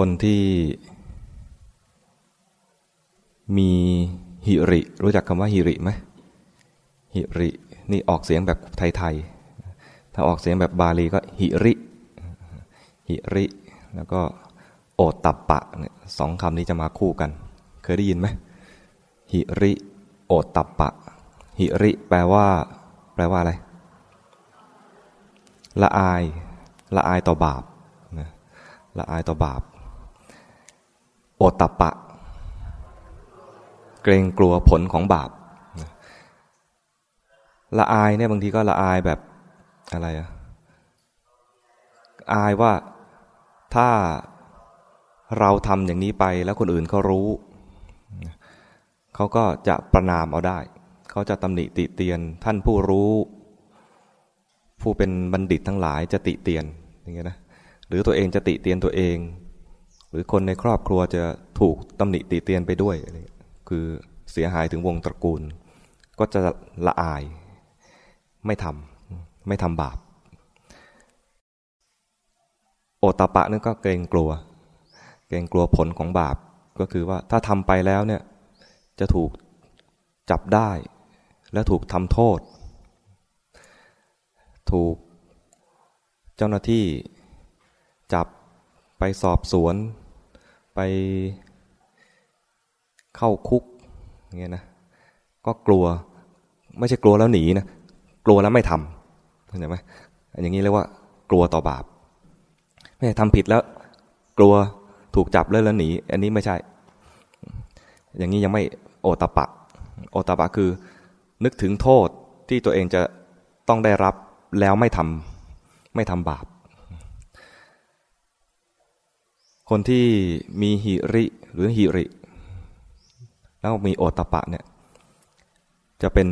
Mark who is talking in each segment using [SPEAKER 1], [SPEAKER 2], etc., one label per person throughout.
[SPEAKER 1] คนที่มีหิริ รู้จักคำว่าหิริไหมหิรินี่ออกเสียงแบบไทยๆ ถ้าออกเสียงแบบบาลีก็หิริ หิริ แล้วก็โอตตับปะเนี่ยสองคำนี้จะมาคู่กัน เคยได้ยินไหมหิริ โอตตับปะ หิริ แปลว่า แปลว่าอะไร ละอาย ละอายต่อบาปละอายต่อบาป โอตตับปะ เกรงกลัวผลของบาป ละอายเนี่ยบางทีก็ละอายแบบอะไรอะอายว่าถ้าเราทำอย่างนี้ไปแล้วคนอื่นเขารู้ เขาก็จะประนามเอาได้ เขาจะตำหนิติเตียนท่านผู้รู้ ผู้เป็นบัณฑิตทั้งหลายจะติเตียนอย่างเงี้ยนะหรือตัวเองจะติเตียนตัวเอง รือคนในครอบครัวจะถูกตำหนิติเตียนไปด้วย คือเสียหายถึงวงตระกูล ก็จะละอาย ไม่ทำไม่ทำบาป โอตปะนั่นก็เกรงกลัว เกรงกลัวผลของบาป ก็คือว่าถ้าทำไปแล้วเนี่ยจะถูกจับได้ และถูกทำโทษ ถูกเจ้าหน้าที่จับไปสอบสวน ไปเข้าคุกเงี้ยนะก็กลัวไม่ใช่กลัวแล้วหนีนะกลัวแล้วไม่ทำเข้าใจไหมอย่างนี้เรียกว่ากลัวต่อบาป ไม่ทำผิดแล้ว กลัวถูกจับแล้วแล้วหนี อันนี้ไม่ใช่ อย่างนี้ยังไม่โอตปะ โอตปะคือ นึกถึงโทษที่ตัวเองจะต้องได้รับแล้วไม่ทำไม่ทำบาป คนที่มีหิริหรือหิริ แล้วมีโอตปะเนี่ย จะเป็น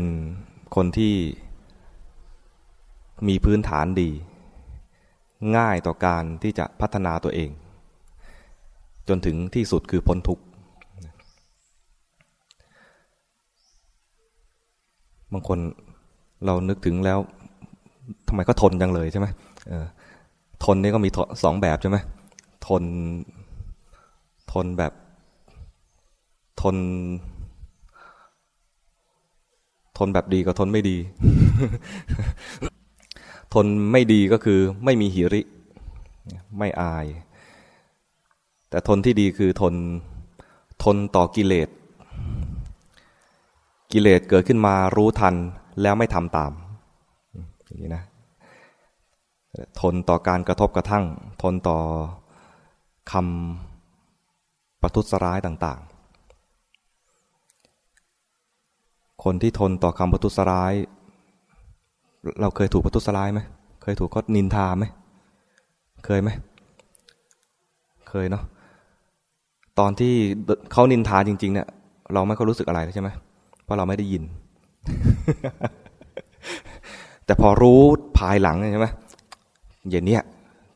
[SPEAKER 1] คนที่มีพื้นฐานดี ง่ายต่อการที่จะพัฒนาตัวเอง จนถึงที่สุดคือพ้นทุกข์บางคนเรานึกถึงแล้วทำไมก็ทนจังเลยใช่ไหมทนนี่ก็มีสองแบบใช่ไหม ทน ทนแบบทน ทนแบบดีกับทนไม่ดี ทนไม่ดีก็คือไม่มีหิริ ไม่อาย แต่ทนที่ดีคือทนทนต่อกิเลส กิเลสเกิดขึ้นมารู้ทันแล้วไม่ทำตามอย่างนี้นะ ทนต่อการกระทบกระทั่ง ทนต่อ คำประทุษร้ายต่างๆ คนที่ทนต่อคำประทุษร้าย เราเคยถูกประทุษร้ายไหมเคยถูกเขานินทาไหมเคยไหมเคยเนาะตอนที่เขานินทาจริง ๆ เนี่ย เราไม่เขารู้สึกอะไรใช่ไหมเพราะเราไม่ได้ยิน แต่พอรู้ภายหลังใช่ไหมเย็นเนี้ย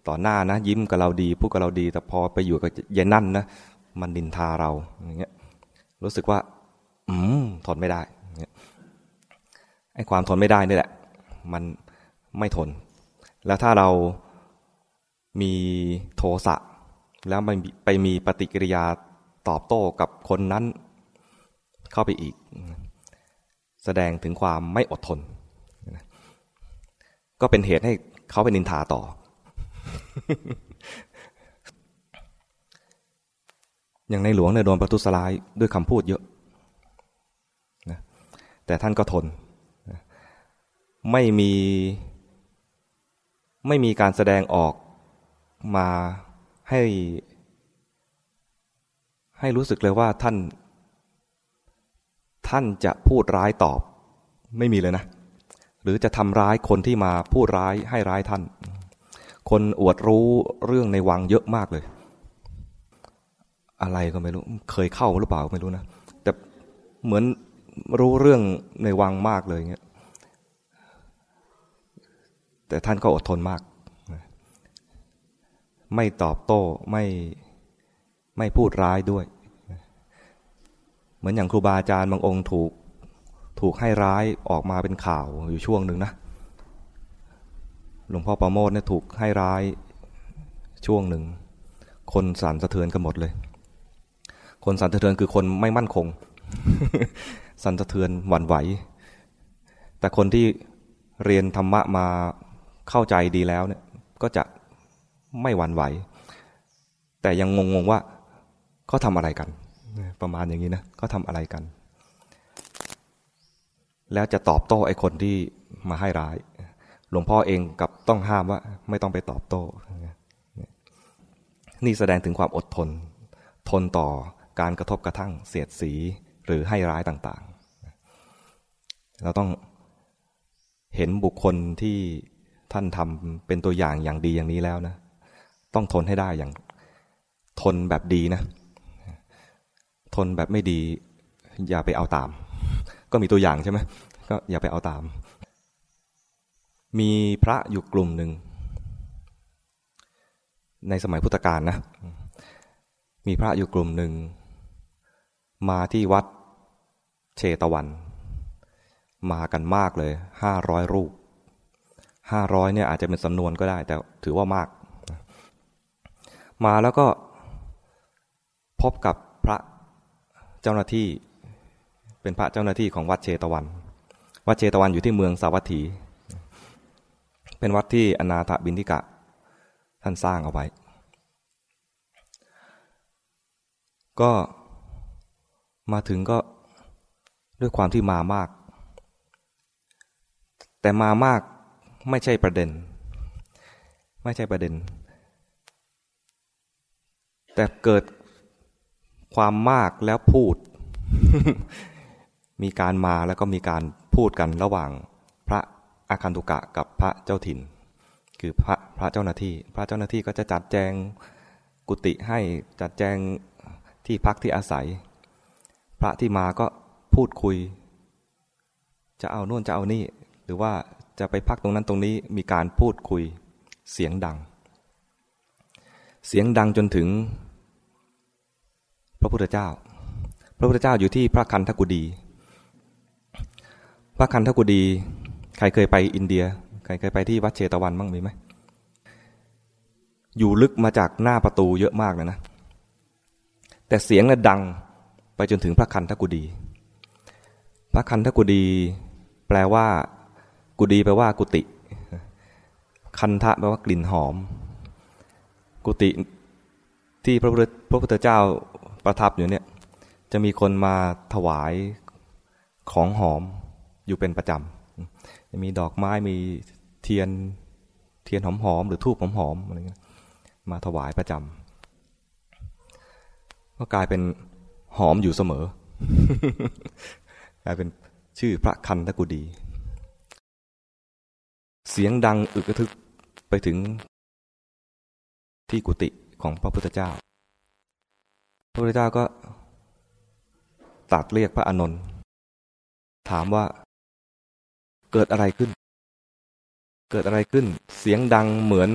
[SPEAKER 1] ต่อหน้านะ ยิ้มกับเราดีพูดกับเราดี แต่พอไปอยู่กับเย็นนั่นนะมันดินทาเราอย่างเงี้ยรู้สึกว่า อืมทนไม่ได้ไอ้ความทนไม่ได้นี่แหละ มันไม่ทน แล้วถ้าเรามีโทสะแล้วไปไปมีปฏิกิริยาตอบโต้กับคนนั้น เข้าไปอีก แสดงถึงความไม่อดทน ก็เป็นเหตุให้เขาไปนินทาต่อ อย่างในหลวงเนี่ยโดนประทุษร้ายด้วยคำพูดเยอะนะแต่ท่านก็ทนไม่มีไม่มีการแสดงออกมาให้ ให้รู้สึกเลยว่าท่าน ท่านจะพูดร้ายตอบ ไม่มีเลยนะ หรือจะทำร้ายคนที่มาพูดร้ายให้ร้ายท่าน คนอวดรู้เรื่องในวังเยอะมากเลย อะไรก็ไม่รู้ เคยเข้าหรือเปล่าไม่รู้นะ แต่เหมือนรู้เรื่องในวังมากเลยเงี้ย แต่ท่านก็อดทนมาก ไม่ตอบโต้ไม่ไม่พูดร้ายด้วย เหมือนอย่างครูบาอาจารย์บางองค์ถูกถูกให้ร้ายออกมาเป็นข่าวอยู่ช่วงหนึ่งนะ หลวงพ่อประโมทเนี่ยถูกให้ร้ายช่วงหนึ่ง คนสั่นสะเทือนกันหมดเลย คนสั่นสะเทือนคือคนไม่มั่นคง สั่นสะเทือนหวั่นไหว แต่คนที่เรียนธรรมะมาเข้าใจดีแล้วเนี่ยก็จะไม่หวั่นไหว แต่ยังงงๆว่าเขาทำอะไรกัน ประมาณอย่างนี้นะเขาทำอะไรกัน แล้วจะตอบโต้ไอ้คนที่มาให้ร้าย หลวงพ่อเองกับต้องห้ามว่า ไม่ต้องไปตอบโต้ นี่แสดงถึงความอดทน ทนต่อการกระทบกระทั่งเสียดสีหรือให้ร้ายต่างๆ เราต้องเห็นบุคคลที่ท่านทำเป็นตัวอย่างอย่างดีอย่างนี้แล้วนะ ต้องทนให้ได้อย่างทนแบบดีนะ ทนแบบไม่ดี อย่าไปเอาตาม ก็มีตัวอย่างใช่ไหมก็อย่าไปเอาตาม มีพระอยู่กลุ่มหนึ่ง ในสมัยพุทธกาลนะ มีพระอยู่กลุ่มหนึ่ง มาที่วัดเชตวัน มากันมากเลยห้าร้อยรูปห้าร้อยเนี่ยอาจจะเป็นสำนวนก็ได้ แต่ถือว่ามาก มาแล้วก็พบกับพระเจ้าหน้าที่ เป็นพระเจ้าหน้าที่ของวัดเชตวัน วัดเชตวันอยู่ที่เมืองสาวัตถี เป็นวัดที่อนาถบินทิกะ ท่านสร้างเอาไว้ ก็มาถึงก็ด้วยความที่มามาก แต่มามากไม่ใช่ประเด็น ไม่ใช่ประเด็น แต่เกิดความมากแล้วพูด มีการมาแล้วก็มีการพูดกันระหว่าง อาคันตุกะกับพระเจ้าถิ่น คือพระพระเจ้าหน้าที่ พระเจ้าหน้าที่ก็จะจัดแจงกุฏิให้จัดแจงที่พักที่อาศัย พระที่มาก็พูดคุย จะเอาโน่นจะเอานี่ หรือว่าจะไปพักตรงนั้นตรงนี้มีการพูดคุยเสียงดัง เสียงดังจนถึง พระพุทธเจ้า พระพุทธเจ้าอยู่ที่พระคันธกุดี พระคันธกุดี ใครเคยไปอินเดีย ใครเคยไปที่วัดเชตวันบ้างมีไหม อยู่ลึกมาจากหน้าประตูเยอะมากเลยนะ แต่เสียงน่ะดังไปจนถึงพระคันธกุดี พระคันธกุดีแปลว่า กุดีแปลว่ากุฏิคันทะแปลว่ากลิ่นหอม กุฏิที่พระพุทธเจ้าประทับอยู่เนี่ย จะมีคนมาถวายของหอมอยู่เป็นประจำ มีดอกไม้มีเทียนเทียนหอมๆหรือทูบหอมๆอะไรเงี้ยมาถวายประจำก็กลายเป็นหอมอยู่เสมอ กลายเป็นชื่อพระคันธกุดีเสียงดังอึกระทึกไปถึงที่กุฏิของพระพุทธเจ้า พระพุทธเจ้าก็ตัดเรียกพระอานนท์ถามว่า เกิดอะไรขึ้น เกิดอะไรขึ้น เสียงดังเหมือน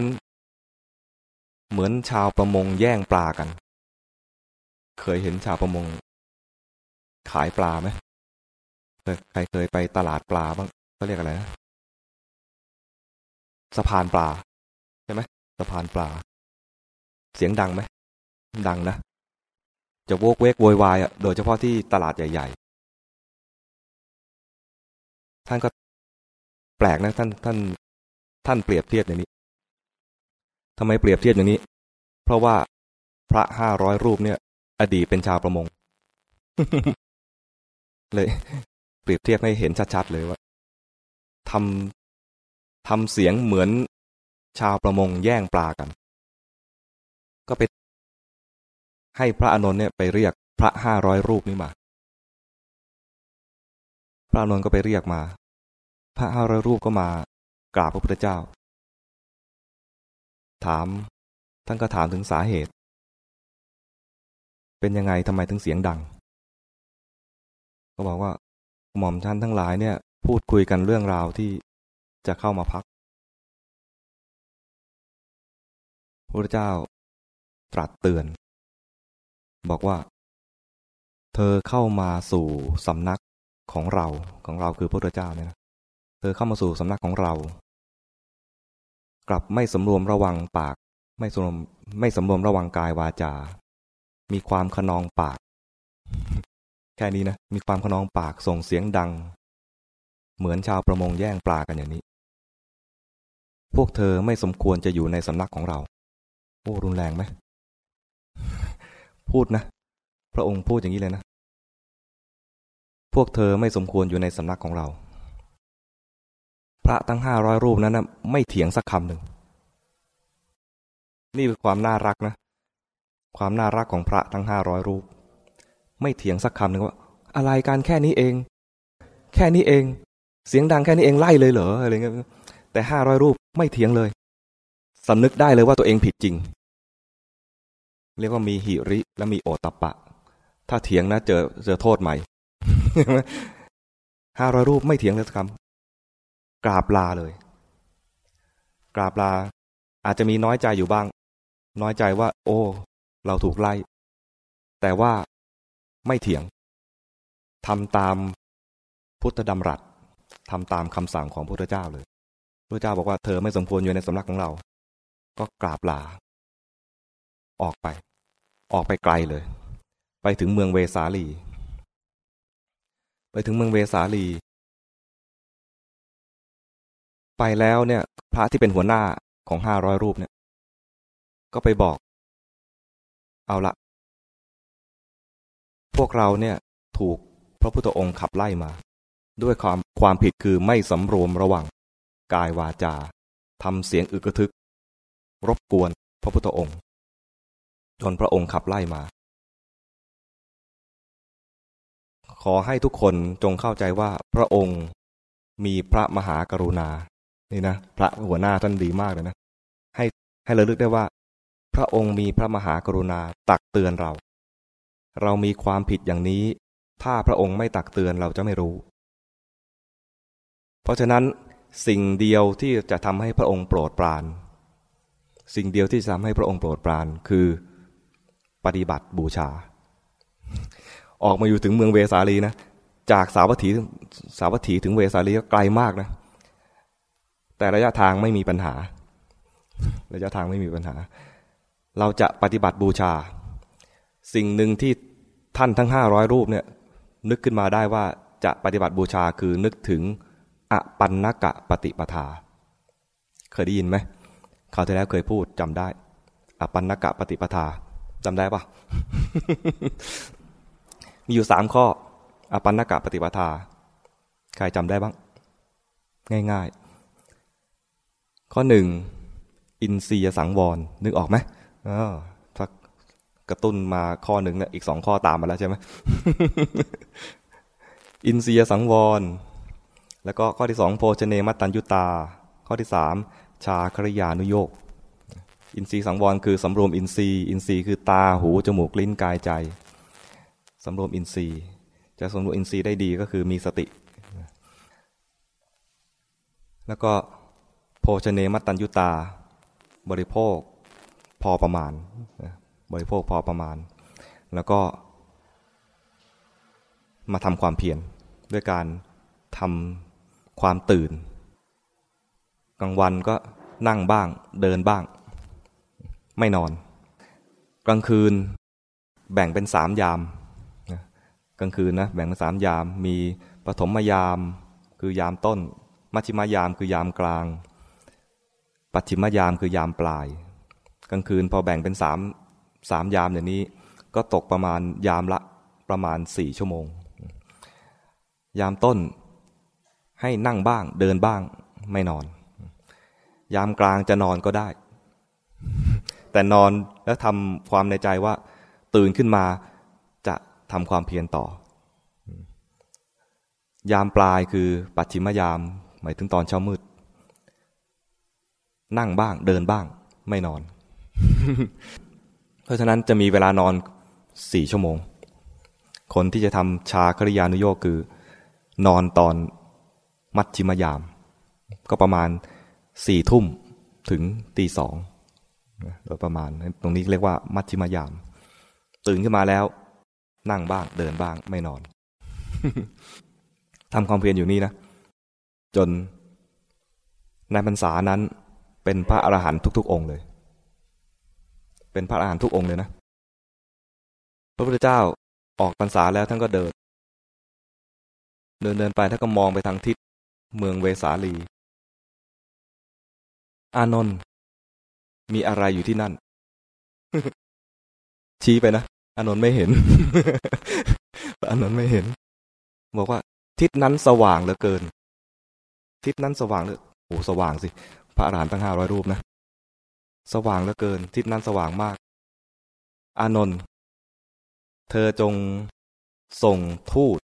[SPEAKER 1] เหมือนชาวประมงแย่งปลากัน เคยเห็นชาวประมง ขายปลาไหมใครเคยไปตลาดปลาบ้างเขาเรียกอะไรนะสะพานปลาใช่ไหมสะพานปลา เสียงดังไหมดังนะ จะโวกเวกโวยวายอะโดยเฉพาะที่ตลาดใหญ่ ๆ ท่านก็ ปลกนะท่านท่าน ท่านเปรียบเทียบอย่างนี้ทำไมเปรียบเทียบอย่างนี้ เพราะว่าพระห้าร้อยรูปเนี่ย อดีตเป็นชาวประมง เลย เปรียบเทียบให้เห็นชัดๆเลยว่าทำทำเสียงเหมือนชาวประมงแย่งปลากัน ก็ไป ให้พระอานนท์เนี่ยไปเรียกพระห้าร้อยรูปนี้มา พระอานนท์ก็ไปเรียกมา พระห้ารรูปก็มากราบพระพุทธเจ้า ถาม ท่านก็ถามถึงสาเหตุ เป็นยังไงทำไมถึงเสียงดัง ก็บอกว่าหม่อมท่านทั้งหลายเนี่ย พูดคุยกันเรื่องราวที่จะเข้ามาพักพระเจ้าตรัสเตือน บอกว่า เธอเข้ามาสู่สำนักของเราของเราคือพระพุทธเจ้าเนี่ย เธอเข้ามาสู่สำนักของเรา กลับไม่สำรวมระวังปาก ไม่สมรวมไม่สมรวมระวังกายวาจา มีความขนองปาก แค่นี้นะ มีความขนองปากส่งเสียงดัง เหมือนชาวประมงแย่งปลากันอย่างนี้ พวกเธอไม่สมควรจะอยู่ในสำนักของเรา โอ้รุนแรงไหม พูดนะ พระองค์พูดอย่างนี้เลยนะ พวกเธอไม่สมควรอยู่ในสำนักของเรา พระตั้งห้าร้อยรูปนั้นนะไม่เถียงสักคำหนึ่ง นี่คือความน่ารักนะ ความน่ารักของพระทั้งห้าร้อยรูป ไม่เถียงสักคำหนึ่งว่า อะไรการแค่นี้เอง แค่นี้เอง เสียงดังแค่นี้เองไล่เลยเหรออะไรเงี้ยแต่ห้าร้อยรูปไม่เถียงเลยสำนึกได้เลยว่าตัวเองผิดจริง เรียกว่ามีหิริและมีโอตปะ ถ้าเถียงนะเจอเจอโทษใหม่ห้าร้อยรูปไม่เถียงเลยสักคำ กราบลาเลย กราบลา อาจจะมีน้อยใจอยู่บ้าง น้อยใจว่า โอ้ เราถูกไล่ แต่ว่าไม่เถียงทำตามพุทธดำรัสทำตามคำสั่งของพระพุทธเจ้าเลยพระเจ้าบอกว่าเธอไม่สมควรอยู่ในสำนักของเรา ก็กราบลา ออกไป ออกไปไกลเลย ไปถึงเมืองเวสาลี ไปถึงเมืองเวสาลี ไปแล้วเนี่ย พระที่เป็นหัวหน้าของห้าร้อยรูปเนี่ย ก็ไปบอก เอาละพวกเราเนี่ยถูกพระพุทธองค์ขับไล่มา ด้วยความความผิดคือไม่สำรวมระวังกายวาจาทำเสียงอึกระทึก รบกวนพระพุทธองค์จนพระองค์ขับไล่มา ขอให้ทุกคนจงเข้าใจว่าพระองค์มีพระมหากรุณา นี่นะพระหัวหน้าท่านดีมากเลยนะ ให้ให้ระลึกได้ว่า พระองค์มีพระมหากรุณาตักเตือนเรา เรามีความผิดอย่างนี้ ถ้าพระองค์ไม่ตักเตือนเราจะไม่รู้ เพราะฉะนั้นสิ่งเดียวที่จะทำให้พระองค์โปรดปราน สิ่งเดียวที่จะทำให้พระองค์โปรดปรานคือ ปฏิบัติบูชา ออกมาอยู่ถึงเมืองเวสาลีนะจากสาวัตถีสาวัตถีถึงเวสาลีก็ไกลมากนะ แต่ระยะทางไม่มีปัญหา ระยะทางไม่มีปัญหา เราจะปฏิบัติบูชา สิ่งหนึ่งที่ท่านทั้งห้าร้อยรูปเนี่ยนึกขึ้นมาได้ว่าจะปฏิบัติบูชาคือนึกถึงอปันนกะปฏิปทา เคยได้ยินไหมคราวที่แล้วเคยพูดจำได้ อปันนกะปฏิปทาจำได้ปะมีอยู่สามข้อ อปันนกะปฏิปทา ใครจำได้บ้าง ง่าย ๆ ข้อหนึ่งอินทรียสังวรนึกออกไหมถ้ากระตุ้นมาข้อหนึ่งเนี่ยอีกสองข้อตามมาแล้วใช่ไหมอินทรียสังวร แล้วก็ข้อที่สองโพชเนมัตตัญยุตา ข้อที่สามชาคริยานุโยกอินทรีย์สังวรคือสำรวมอินทรีย์ อินทรีย์คือตาหูจมูกลิ้นกายใจสำรวมอินทรีย์ จะสำรวมอินทรีย์ได้ดีก็คือมีสติ แล้วก็ โพชเนมัตตัญยุตา บริโภคพอประมาณ บริโภคพอประมาณ แล้วก็ มาทำความเพียรด้วยการทำความตื่น กลางวันก็นั่งบ้างเดินบ้าง ไม่นอน กลางคืนแบ่งเป็นสามยาม กลางคืนนะแบ่งเป็นสามยาม มีปฐมยาม คือยามต้น มัชฌิมายามคือยามกลาง ปัจฉิมยามคือยามปลาย กลางคืนพอแบ่งเป็นสามสามยามอย่างนี้ ก็ตกประมาณยามละประมาณสี่ชั่วโมง ยามต้นให้นั่งบ้างเดินบ้างไม่นอน ยามกลางจะนอนก็ได้ แต่นอนแล้วทำความในใจว่า ตื่นขึ้นมาจะทำความเพียรต่อ ยามปลายคือปัจฉิมยาม หมายถึงตอนเช้ามืด นั่งบ้างเดินบ้าง ไม่นอน เพราะฉะนั้นจะมีเวลานอนสี่ชั่วโมง คนที่จะทำชาคริยานุโยกคือ นอนตอนมัดชิมยาม ก็ประมาณสี่ทุ่มถึงตีสองโดยประมาณ ตรงนี้เรียกว่ามัดชิมยาม ตื่นขึ้นมาแล้ว นั่งบ้างเดินบ้าง ไม่นอนทำความเพียรอยู่นี่นะ จนในพรรษานั้น เป็นพระอรหันต์ทุก ๆ องค์เลย เป็นพระอรหันต์ทุกองค์เลยนะ พระพุทธเจ้าออกพรรษาแล้วท่านก็เดิน เดินเดินไปท่านก็มองไปทางทิศเมืองเวสาลี อานนท์มีอะไรอยู่ที่นั่น ชี้ไปนะ อานนท์ไม่เห็น อานนท์ไม่เห็น บอกว่า ทิศนั้นสว่างเหลือเกิน ทิศนั้นสว่างเลยโอ้สว่างสิ พระอรหันต์ตั้งห้าร้อยรูปนะ สว่างเหลือเกิน ทิศนั้นสว่างมาก อานนท์เธอจงส่งทูต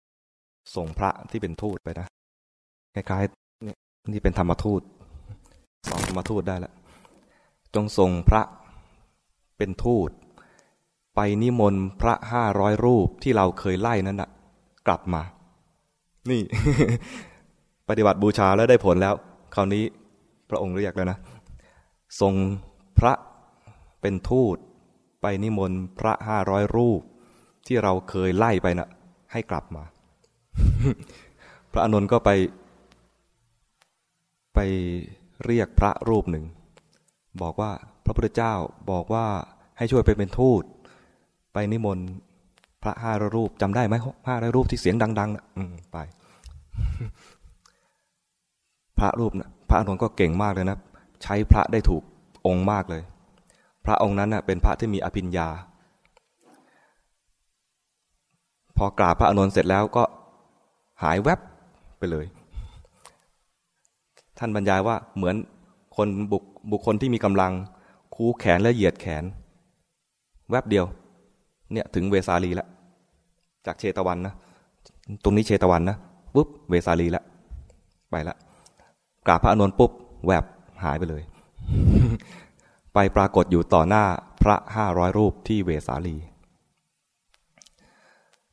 [SPEAKER 1] ส่งพระที่เป็นทูตไปนะคล้ายๆนี่เป็นธรรมทูตสองธรรมทูตได้แล้วจงส่งพระเป็นทูต ไปนิมนต์พระห้าร้อยรูปที่เราเคยไล่นั้นนะกลับมา นี่ ปฏิบัติบูชาแล้วได้ผลแล้ว คราวนี้ พระองค์เรียกแล้วนะส่งพระเป็นทูตไปนิมนต์พระห้าร้อยรูป ที่เราเคยไล่ไปนะ่ะให้กลับมา พระอนุนก็ไป ไปเรียกพระรูปหนึ่ง บอกว่าพระพุทธเจ้าบอกว่าให้ช่วยไปเป็นทูต ไปนิมนต์พระห้าร้อยรูปจำได้ไหมห้าร้อยรูปที่เสียงดังๆนะอืมไป พระรูปนะ ระอนุนก็เก่งมากเลยนะ ใช้พระได้ถูกองค์มากเลย พระองค์นั้นนะเป็นพระที่มีอภิญญา พอกราบพระอนุนเสร็จแล้วก็หายแวบไปเลย ท่านบรรยายว่าเหมือนคนบุคบุคคลที่มีกำลังคูแขนและเหยียดแขน แวบเดียว เนี่ยถึงเวสาลีแล้วจากเชตวันนะ ตรงนี้เชตวันนะปุ๊บเวสาลีแล้วไปละ กราบพระอนุนปุ๊บแวบหายไปเลย ไปปรากฏอยู่ต่อหน้าพระห้าร้อยรูปที่เวสาลี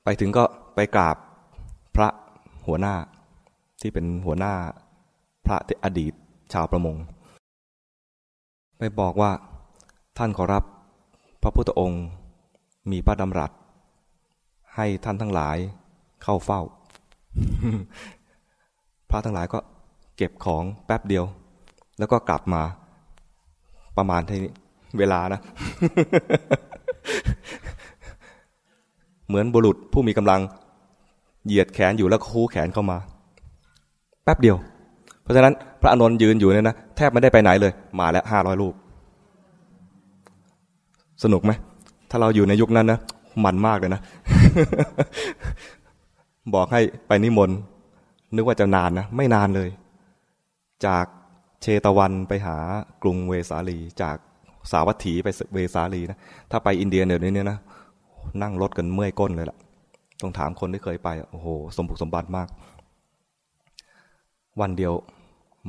[SPEAKER 1] ไปถึงก็ไปกราบพระหัวหน้าที่เป็นหัวหน้าพระอดีตชาวประมง ไปบอกว่าท่านขอรับพระพุทธองค์มีพระดำรัส ให้ท่านทั้งหลายเข้าเฝ้า พระทั้งหลายก็ เก็บของแป๊บเดียว แล้วก็กลับมาประมาณที่เวลานะ เหมือนบุรุษผู้มีกำลังเหยียดแขนอยู่แล้วคู่แขนเข้ามา แป๊บเดียว เพราะฉะนั้นพระอานนท์ยืนอยู่เนี่ยนะแทบไม่ได้ไปไหนเลย มาแล้วห้าร้อยลูก สนุกไหม ถ้าเราอยู่ในยุคนั้นนะมันมากเลยนะ บอกให้ไปนิมนต์นึกว่าจะนานนะ ไม่นานเลย จากเชตวันไปหากรุงเวสาลี จากสาวัตถีไปเวสาลีนะถ้าไปอินเดียเดี๋ยวนี้นะนั่งรถกันเมื่อยก้นเลยล่ะต้องถามคนที่เคยไปโอ้โหสมบุกสมบัติมาก วันเดียว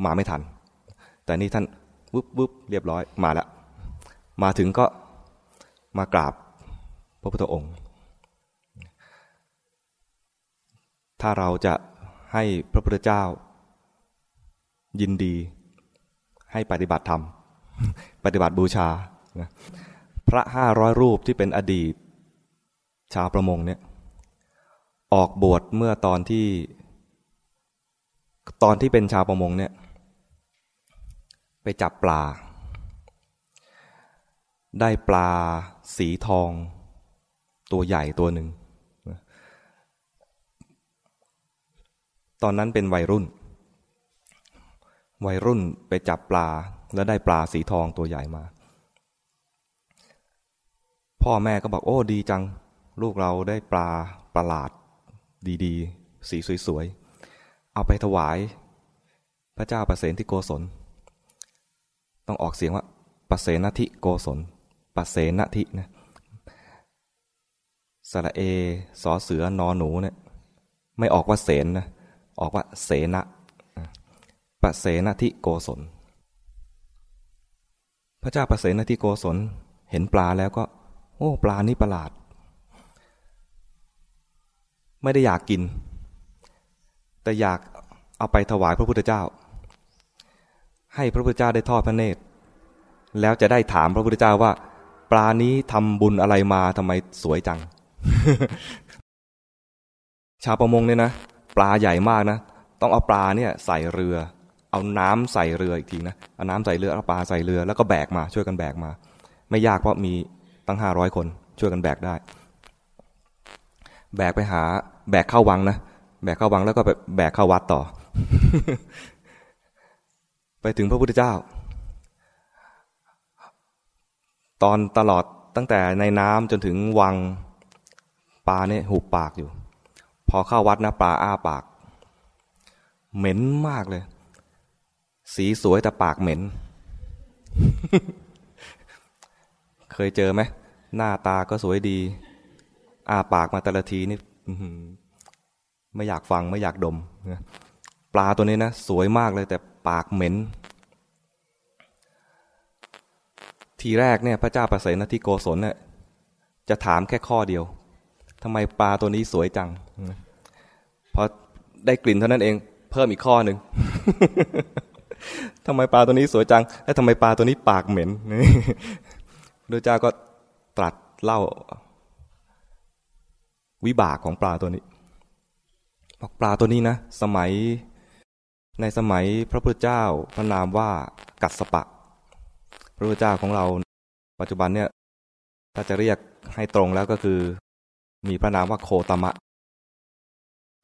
[SPEAKER 1] มาไม่ทัน แต่นี่ท่านวุบวุบเรียบร้อยมาแล้วมาถึงก็มากราบพระพุทธองค์ ถ้าเราจะให้พระพุทธเจ้า ยินดีให้ปฏิบัติธรรม ปฏิบัติบูชาพระห้าร้อยรูปที่เป็นอดีต ชาวประมงเนี่ยออกบวชเมื่อตอนที่ ตอนที่เป็นชาวประมงเนี่ยไปจับปลา ได้ปลาสีทอง ตัวใหญ่ตัวหนึ่ง ตอนนั้นเป็นวัยรุ่น วัยรุ่นไปจับปลาแล้วได้ปลาสีทองตัวใหญ่มา พ่อแม่ก็บอกโอ้ดีจัง ลูกเราได้ปลาประหลาดดีๆ สีสวยๆ เอาไปถวาย พระเจ้าประเสนที่โกศล ต้องออกเสียงว่าประเสนทิโกศลประเสนทินะสระเอสอเสือนอหนูเนี่ยไม่ออกว่าเสนนะออกว่าเสนะ ประเสนทิโกศล พระเจ้าประเสนทิโกศลเห็นปลาแล้วก็ โอ้ ปลานี้ประหลาด ไม่ได้อยากกิน แต่อยากเอาไปถวายพระพุทธเจ้า ให้พระพุทธเจ้าได้ทอดพระเนตร แล้วจะได้ถามพระพุทธเจ้าว่า ปลานี้ทำบุญอะไรมาทำไมสวยจัง ชาวประมงเนี่ยนะ ปลาใหญ่มากนะ ต้องเอาปลาเนี่ยใส่เรือ เอาน้ำใส่เรืออีกทีนะเอาน้ำใส่เรือเอาปลาใส่เรือแล้วก็แบกมาช่วยกันแบกมา ไม่ยากเพราะมีตั้งห้าร้อยคนช่วยกันแบกได้ แบกไปหาแบกเข้าวังนะแบกเข้าวังแล้วก็แบกเข้าวัดต่อ ไปถึงพระพุทธเจ้า ตอนตลอดตั้งแต่ในน้ำจนถึงวังปลาเนี่ยหุบปากอยู่ พอเข้าวัดนะปลาอ้าปาก เหม็นมากเลย สีสวยแต่ปากเหม็น เคยเจอไหม หน้าตาก็สวยดี อาปากมาแต่ละทีนี่ไม่อยากฟังไม่อยากดม ปลาตัวนี้นะ สวยมากเลยแต่ปากเหม็น ทีแรกเนี่ย พระเจ้าประเสนที่โกศลเนี่ยจะถามแค่ข้อเดียวทำไมปลาตัวนี้สวยจังพอได้กลิ่นเท่านั้นเอง เพิ่มอีกข้อหนึ่ง ทำไมปลาตัวนี้สวยจัง แล้วทำไมปลาตัวนี้ปากเหม็นพระเจ้าก็ตรัสเล่า วิบากของปลาตัวนี้บอกปลาตัวนี้นะ สมัยในสมัยพระพุทธเจ้าพระนามว่ากัสปะ พระพุทธเจ้าของเราปัจจุบันเนี่ยถ้าจะเรียกให้ตรงแล้วก็คือ มีพระนามว่าโคตมะ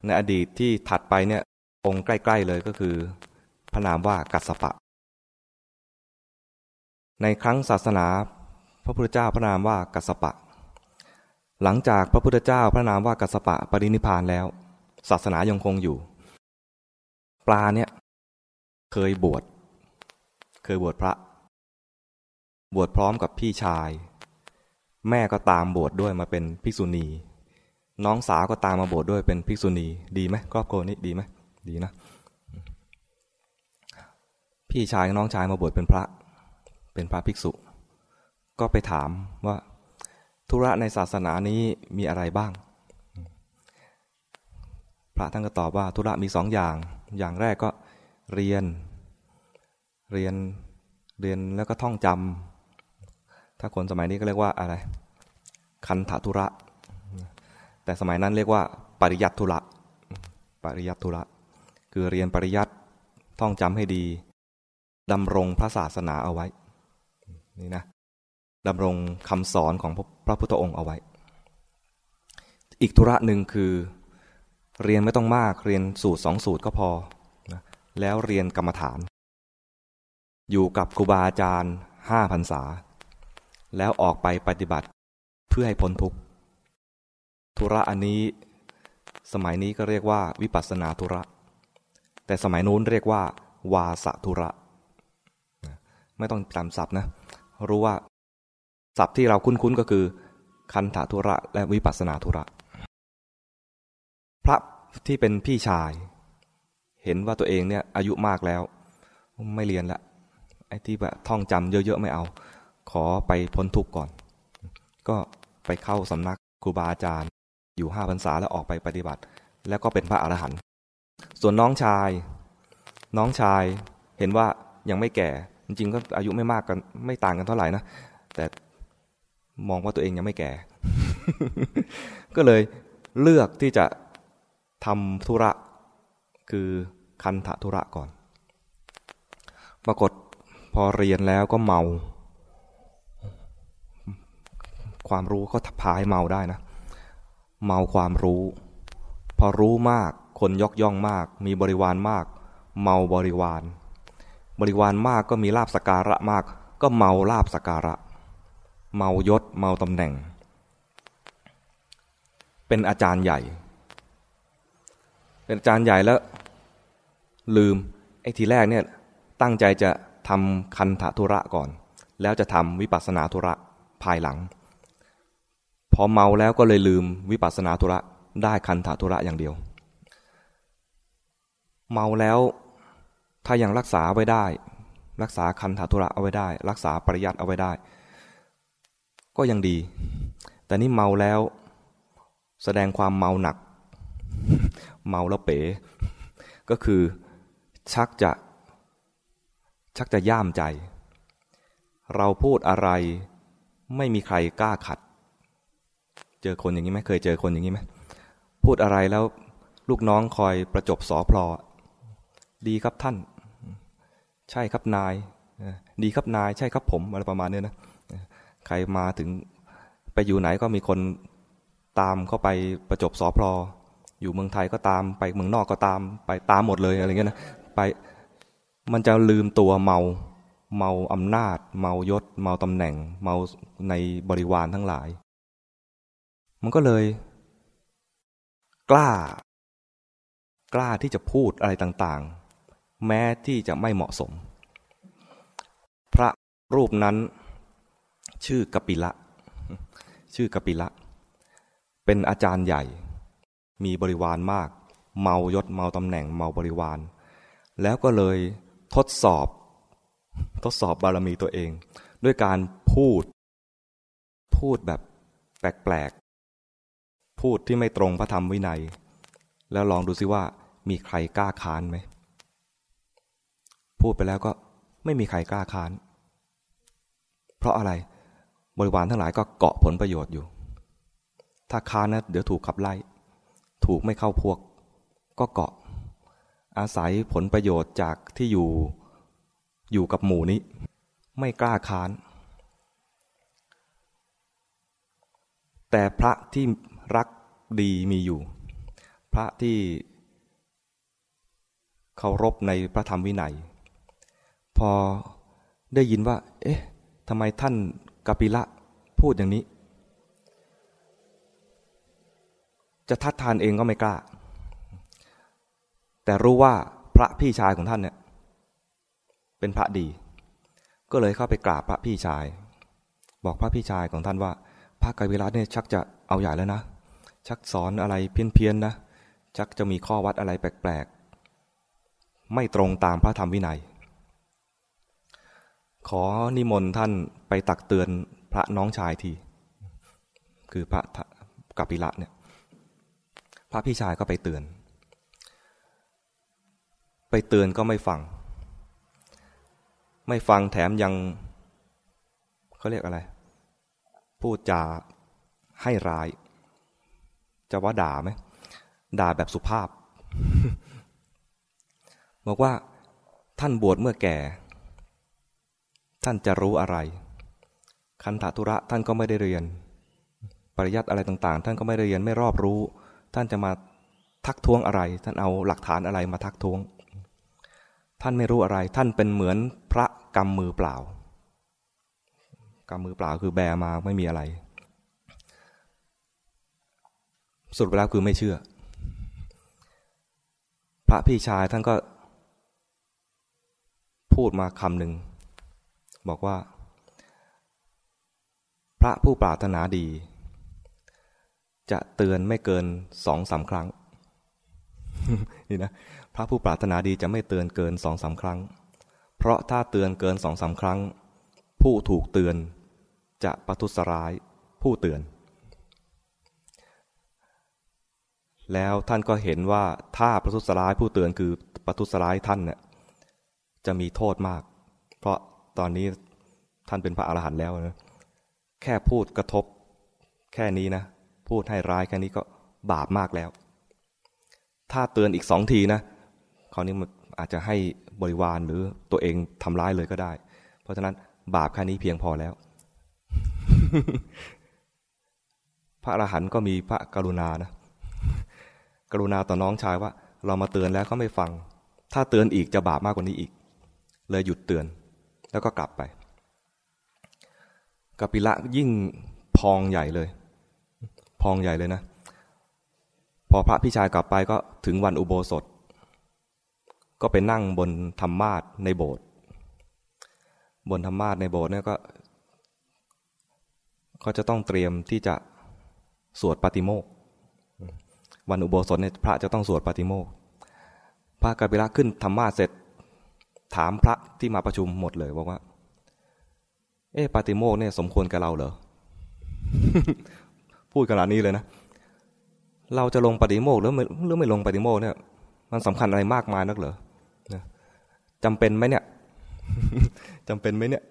[SPEAKER 1] ในอดีตที่ถัดไปเนี่ยองค์ใกล้ ๆเลยก็คือ พระนามว่ากัสสปะ ในครั้งศาสนา พระพุทธเจ้าพระนามว่ากัสสปะ หลังจากพระพุทธเจ้าพระนามว่ากัสปะปรินิพานแล้ว ศาสนายังคงอยู่ ปลาเนี่ยเคยบวช เคยบวชพระ บวชพร้อมกับพี่ชาย แม่ก็ตามบวชดด้วยมาเป็นภิกษุณี น้องสาวก็ตามมาบวชดด้วยเป็นภิกษุณี ดีไหมครอบครัวนี้ดีไหมดีนะ พี่ชายน้องชายมาบวชเป็นพระ เป็นพระภิกษุ ก็ไปถามว่า ธุระในศาสนานี้มีอะไรบ้าง พระท่านก็ตอบว่าธุระมีสองอย่าง อย่างแรกก็เรียน เรียน เรียนแล้วก็ท่องจำ ถ้าคนสมัยนี้ก็เรียกว่าอะไร คันธธุระ แต่สมัยนั้นเรียกว่า ปริยัติธุระ ปริยัติธุระ คือเรียนปริยัติท่องจำให้ดี ดำรงพระศาสนาเอาไว้ นี่นะดำรงคำสอนของพระพุทธองค์เอาไว้ อีกธุระหนึ่งคือ เรียนไม่ต้องมากเรียนสูตรสองสูตรก็พอนะแล้วเรียนกรรมฐาน อยู่กับครูบาอาจารย์ห้าพรรษา แล้วออกไปปฏิบัติเพื่อให้พ้นทุกข์ธุระอันนี้สมัยนี้ก็เรียกว่าวิปัสสนาธุระ แต่สมัยนู้นเรียกว่า วาสธุระ ไม่ต้องจำศัพท์นะ รู้ว่าศัพท์ที่เราคุ้นๆก็คือ คันธธุระและวิปัสสนาธุระ พระที่เป็นพี่ชาย เห็นว่าตัวเองเนี่ยอายุมากแล้ว ไม่เรียนละไอ้ที่แบบท่องจำเยอะๆไม่เอา ขอไปพ้นทุกข์ก่อน ก็ไปเข้าสำนักครูบาอาจารย์ อยู่ห้าพรรษาแล้วออกไปปฏิบัติ แล้วก็เป็นพระอรหันต์ส่วนน้องชาย น้องชายเห็นว่ายังไม่แก่ จริงๆก็อายุไม่มากกัน ไม่ต่างกันเท่าไหร่นะ แต่มองว่าตัวเองยังไม่แก่ ก็เลยเลือกที่จะทำธุระคือคันธธุระก่อน ปรากฏพอเรียนแล้วก็เมา ความรู้ก็พายเมาได้นะ เมาความรู้ พอรู้มาก คนยกย่องมาก มีบริวารมาก เมาบริวาร บริวารมากก็มีลาบสการะมาก ก็เมาลาบสการะ เมายศเมาตำแหน่ง เป็นอาจารย์ใหญ่ เป็นอาจารย์ใหญ่แล้ว ลืมไอ้ทีแรกเนี่ยตั้งใจจะทำคันธุระก่อน แล้วจะทำวิปัสนาธุระภายหลัง พอเมาแล้วก็เลยลืมวิปัสนาธุระได้คันธุระอย่างเดียว เมาแล้ว ถ้ายังรักษาไว้ได้ รักษาคันธุระเอาไว้ได้ รักษาปริยัติเอาไว้ได้ ก็ยังดี แต่นี่เมาแล้ว แสดงความเมาหนัก เมาแล้วเป๋ ก็คือชักจะชักจะย่ามใจ เราพูดอะไรไม่มีใครกล้าขัด เจอคนอย่างนี้ไหมเคยเจอคนอย่างนี้ไหมพูดอะไรแล้วลูกน้องคอยประจบสอพลอ ดีครับท่าน ใช่ครับนาย ดีครับนาย ใช่ครับผมอะไรประมาณนี้นะ ใครมาถึงไปอยู่ไหนก็มีคนตามเข้าไปประจบสอพลออยู่เมืองไทยก็ตามไปเมืองนอกก็ตามไปตามหมดเลยอะไรเงี้ยนะไปมันจะลืมตัวเมาเมาอำนาจ เมายศ เมาตำแหน่ง เมาในบริวารทั้งหลาย มันก็เลย กล้า กล้าที่จะพูดอะไรต่างๆ แม้ที่จะไม่เหมาะสม พระรูปนั้น ชื่อกปิละ ชื่อกปิละ เป็นอาจารย์ใหญ่ มีบริวารมาก เมายศเมาตำแหน่งเมาบริวาร แล้วก็เลยทดสอบ ทดสอบบารมีตัวเอง ด้วยการพูด พูดแบบแปลกๆ พูดที่ไม่ตรงพระธรรมวินัย แล้วลองดูซิว่ามีใครกล้าค้านไหม พูดไปแล้วก็ไม่มีใครกล้าค้าน เพราะอะไรบริวารทั้งหลายก็เกาะผลประโยชน์อยู่ ถ้าค้านนะเดี๋ยวถูกขับไล่ ถูกไม่เข้าพวก ก็เกาะ อาศัยผลประโยชน์จากที่อยู่อยู่กับหมู่นี้ ไม่กล้าค้าน แต่พระที่รักดีมีอยู่ พระที่เคารพในพระธรรมวินัย พอได้ยินว่า เอ๊ะทำไมท่านกปิละพูดอย่างนี้ จะทัดทานเองก็ไม่กล้า แต่รู้ว่าพระพี่ชายของท่านเนี่ย เป็นพระดี ก็เลยเข้าไปกราบพระพี่ชาย บอกพระพี่ชายของท่านว่า พระกวิรัตเนี่ยชักจะเอาใหญ่แล้วนะ ชักสอนอะไรเพี้ยนๆนะ ชักจะมีข้อวัดอะไรแปลกๆ ไม่ตรงตามพระธรรมวินัย ขอนิมนต์ท่านไปตักเตือนพระน้องชายที คือพระกัปปิละเนี่ย พระพี่ชายก็ไปเตือน ไปเตือนก็ไม่ฟัง ไม่ฟังแถมยังเขาเรียกอะไร พูดจาให้ร้าย จะว่าด่าไหม ด่าแบบสุภาพ บอกว่าท่านบวชเมื่อแก่ ท่านจะรู้อะไร คันธทุระท่านก็ไม่ได้เรียน ปริยัติอะไรต่างๆ ท่านก็ไม่ได้เรียนไม่รอบรู้ ท่านจะมาทักท้วงอะไร ท่านเอาหลักฐานอะไรมาทักท้วง ท่านไม่รู้อะไร ท่านเป็นเหมือนพระกำมือเปล่ากำมือเปล่าคือแบมาไม่มีอะไร สุดไปแล้วคือไม่เชื่อ พระพี่ชายท่านก็ พูดมาคำหนึ่ง บอกว่า พระผู้ปรารถนาดี จะเตือนไม่เกินสองสาครั้ง นี่นะ พระผู้ปรารถนาดีจะไม่เตือนเกินสองสาครั้ง เพราะถ้าเตือนเกินสองสาครั้ง ผู้ถูกเตือนจะประทุษร้ายผู้เตือน แล้วท่านก็เห็นว่าถ้าประทุษร้ายผู้เตือนคือประทุษร้ายท่านเนี่ยจะมีโทษมาก เพราะ ตอนนี้ท่านเป็นพระอรหันต์แล้วนะแค่พูดกระทบแค่นี้นะ พูดให้ร้ายแค่นี้ก็บาปมากแล้ว ถ้าเตือนอีกสองทีนะคราวนี้มันอาจจะให้บริวารหรือตัวเองทำร้ายเลยก็ได้ เพราะฉะนั้นบาปแค่นี้เพียงพอแล้ว พระอรหันต์ก็มีพระกรุณานะ กรุณาต่อน้องชายว่า เรามาเตือนแล้วก็ไม่ฟัง ถ้าเตือนอีกจะบาปมากกว่านี้อีก เลยหยุดเตือน แล้วก็กลับไปกปิละยิ่งพองใหญ่เลย พองใหญ่เลยนะ พอพระพี่ชายกลับไปก็ถึงวันอุโบสถ ก็ไปนั่งบนธรรมาทในโบสถ์บนธรรมาทในโบสถ์เนี่ยก็เขาจะต้องเตรียมที่จะสวดปฏิโมกวันอุโบสถเนี่ยพระจะต้องสวดปฏิโมกพระกบิละขึ้นธรรมาทเสร็จ ถามพระที่มาประชุมหมดเลยบอกว่า เอ๊ะปฏิโมกเนี่ยสมควรกับเราเหรอ พูดขนาดนี้เลยนะ เราจะลงปฏิโมกหรือไม่หรือไม่ลงปฏิโมกเนี่ย มันสำคัญอะไรมากมายนักเหรอจำเป็นไหมเนี่ยจำเป็นไหมเนี่ย